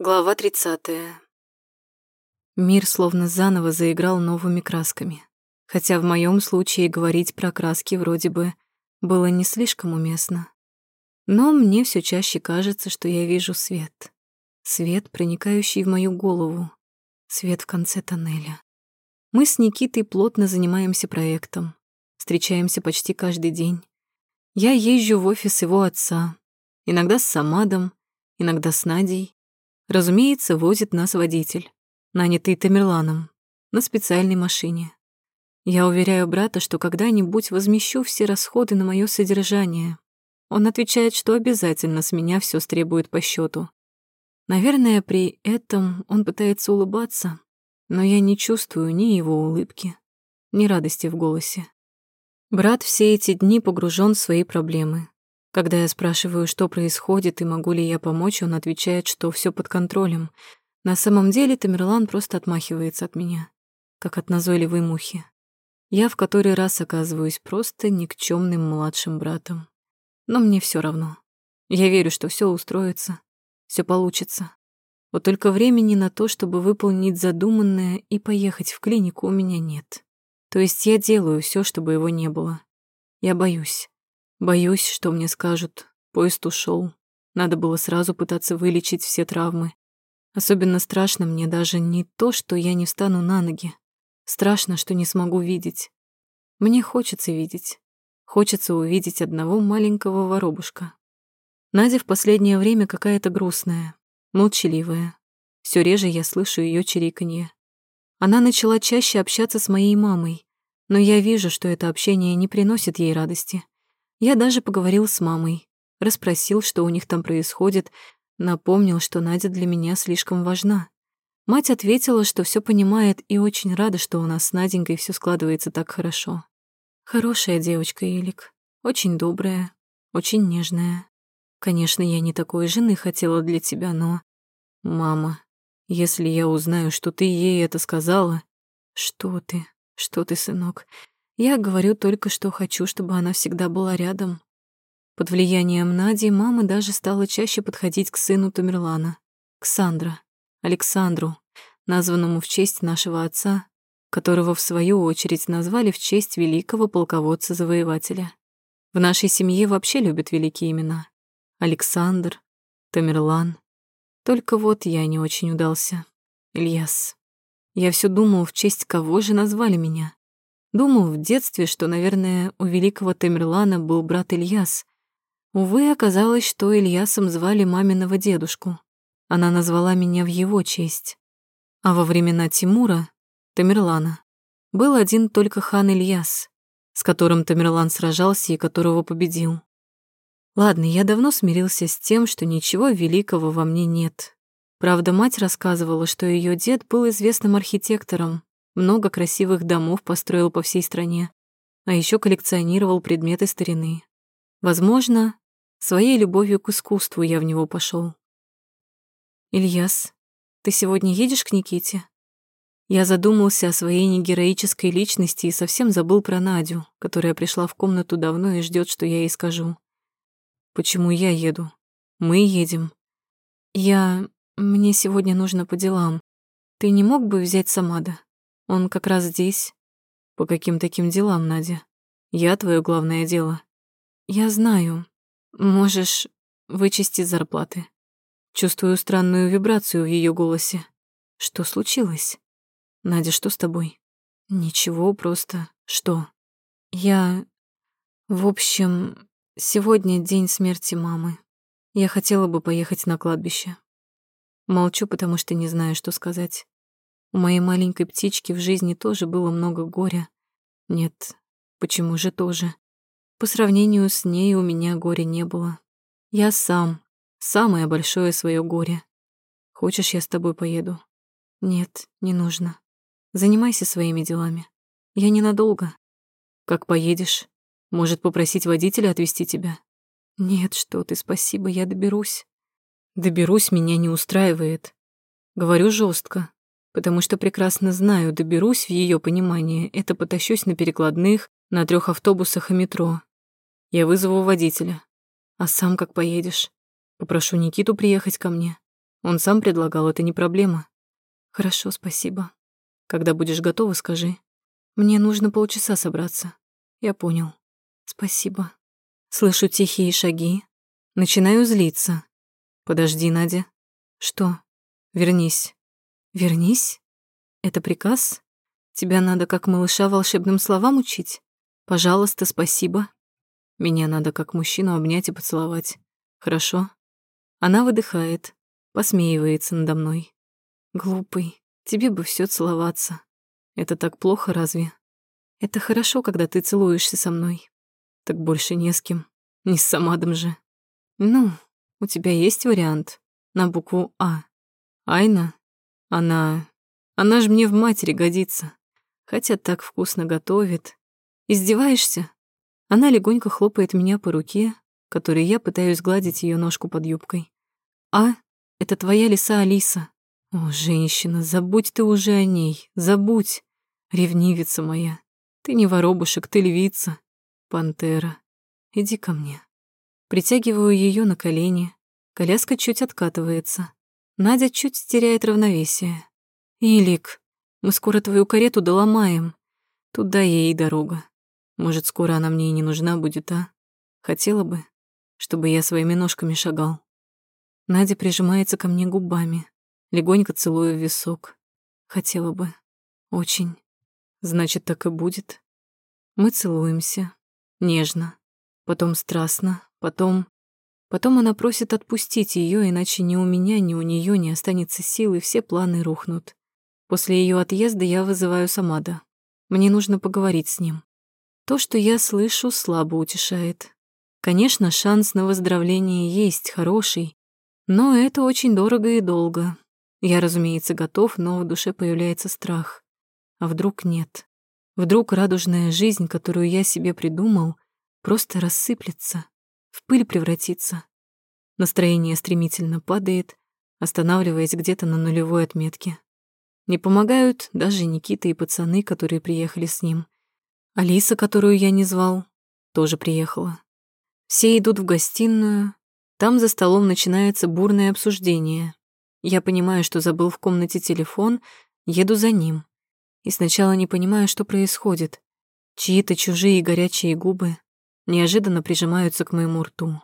Глава 30. Мир словно заново заиграл новыми красками. Хотя в моем случае говорить про краски вроде бы было не слишком уместно. Но мне все чаще кажется, что я вижу свет. Свет, проникающий в мою голову. Свет в конце тоннеля. Мы с Никитой плотно занимаемся проектом. Встречаемся почти каждый день. Я езжу в офис его отца. Иногда с Самадом, иногда с Надей. Разумеется, возит нас водитель, нанятый Тамерланом, на специальной машине. Я уверяю брата, что когда-нибудь возмещу все расходы на мое содержание. Он отвечает, что обязательно с меня все стребует по счету. Наверное, при этом он пытается улыбаться, но я не чувствую ни его улыбки, ни радости в голосе. Брат все эти дни погружен в свои проблемы. Когда я спрашиваю, что происходит и могу ли я помочь, он отвечает, что все под контролем. На самом деле Тамерлан просто отмахивается от меня, как от назойливой мухи. Я в который раз оказываюсь просто никчемным младшим братом. Но мне все равно. Я верю, что все устроится, все получится. Вот только времени на то, чтобы выполнить задуманное и поехать в клинику, у меня нет. То есть я делаю все, чтобы его не было. Я боюсь. Боюсь, что мне скажут, поезд ушел. Надо было сразу пытаться вылечить все травмы. Особенно страшно мне даже не то, что я не встану на ноги. Страшно, что не смогу видеть. Мне хочется видеть. Хочется увидеть одного маленького воробушка. Надя в последнее время какая-то грустная, молчаливая. Все реже я слышу ее чириканье. Она начала чаще общаться с моей мамой, но я вижу, что это общение не приносит ей радости. Я даже поговорил с мамой, расспросил, что у них там происходит, напомнил, что Надя для меня слишком важна. Мать ответила, что все понимает и очень рада, что у нас с Наденькой все складывается так хорошо. Хорошая девочка, Илик, очень добрая, очень нежная. Конечно, я не такой жены хотела для тебя, но... Мама, если я узнаю, что ты ей это сказала... Что ты, что ты, сынок? Я говорю только, что хочу, чтобы она всегда была рядом. Под влиянием Нади мама даже стала чаще подходить к сыну Тамерлана, Сандра, Александру, названному в честь нашего отца, которого в свою очередь назвали в честь великого полководца-завоевателя. В нашей семье вообще любят великие имена. Александр, Тамерлан. Только вот я не очень удался. Ильяс. Я все думал, в честь кого же назвали меня. Думал в детстве, что, наверное, у великого Тамерлана был брат Ильяс. Увы, оказалось, что Ильясом звали маминого дедушку. Она назвала меня в его честь. А во времена Тимура, Тамерлана, был один только хан Ильяс, с которым Тамерлан сражался и которого победил. Ладно, я давно смирился с тем, что ничего великого во мне нет. Правда, мать рассказывала, что ее дед был известным архитектором, много красивых домов построил по всей стране, а еще коллекционировал предметы старины. Возможно, своей любовью к искусству я в него пошел. «Ильяс, ты сегодня едешь к Никите?» Я задумался о своей негероической личности и совсем забыл про Надю, которая пришла в комнату давно и ждет, что я ей скажу. «Почему я еду? Мы едем». «Я... Мне сегодня нужно по делам. Ты не мог бы взять Самада?» Он как раз здесь. По каким таким делам, Надя? Я твое главное дело. Я знаю. Можешь вычесть из зарплаты. Чувствую странную вибрацию в ее голосе. Что случилось? Надя, что с тобой? Ничего, просто что? Я... В общем, сегодня день смерти мамы. Я хотела бы поехать на кладбище. Молчу, потому что не знаю, что сказать. У моей маленькой птички в жизни тоже было много горя. Нет, почему же тоже? По сравнению с ней у меня горя не было. Я сам, самое большое свое горе. Хочешь, я с тобой поеду? Нет, не нужно. Занимайся своими делами. Я ненадолго. Как поедешь? Может, попросить водителя отвезти тебя? Нет, что ты, спасибо, я доберусь. Доберусь меня не устраивает. Говорю жестко, потому что прекрасно знаю, доберусь в ее понимание, это потащусь на перекладных, на трех автобусах и метро. Я вызову водителя. А сам как поедешь? Попрошу Никиту приехать ко мне. Он сам предлагал, это не проблема. Хорошо, спасибо. Когда будешь готова, скажи. Мне нужно полчаса собраться. Я понял. Спасибо. Слышу тихие шаги. Начинаю злиться. Подожди, Надя. Что? Вернись. Вернись? Это приказ? Тебя надо как малыша волшебным словам учить? Пожалуйста, спасибо. Меня надо как мужчину обнять и поцеловать. Хорошо? Она выдыхает, посмеивается надо мной. Глупый, тебе бы все целоваться. Это так плохо разве? Это хорошо, когда ты целуешься со мной. Так больше не с кем. Не с Самадом же. Ну, у тебя есть вариант на букву А. Айна? Она... Она же мне в матери годится. Хотя так вкусно готовит. Издеваешься? Она легонько хлопает меня по руке, которой я пытаюсь гладить ее ножку под юбкой. А, это твоя лиса Алиса. О, женщина, забудь ты уже о ней, забудь. Ревнивица моя. Ты не воробушек, ты львица. Пантера. Иди ко мне. Притягиваю ее на колени. Коляска чуть откатывается. Надя чуть теряет равновесие. «Илик, мы скоро твою карету доломаем. Туда ей дорога. Может, скоро она мне и не нужна будет, а? Хотела бы, чтобы я своими ножками шагал. Надя прижимается ко мне губами, легонько целуя в висок. Хотела бы. Очень. Значит, так и будет. Мы целуемся. Нежно. Потом страстно. Потом... Потом она просит отпустить ее, иначе ни у меня, ни у нее не останется сил, и все планы рухнут. После ее отъезда я вызываю Самада. Мне нужно поговорить с ним. То, что я слышу, слабо утешает. Конечно, шанс на выздоровление есть хороший, но это очень дорого и долго. Я, разумеется, готов, но в душе появляется страх. А вдруг нет? Вдруг радужная жизнь, которую я себе придумал, просто рассыплется, в пыль превратится. Настроение стремительно падает, останавливаясь где-то на нулевой отметке. Не помогают даже Никита и пацаны, которые приехали с ним. Алиса, которую я не звал, тоже приехала. Все идут в гостиную. Там за столом начинается бурное обсуждение. Я понимаю, что забыл в комнате телефон, еду за ним. И сначала не понимаю, что происходит. Чьи-то чужие горячие губы неожиданно прижимаются к моему рту.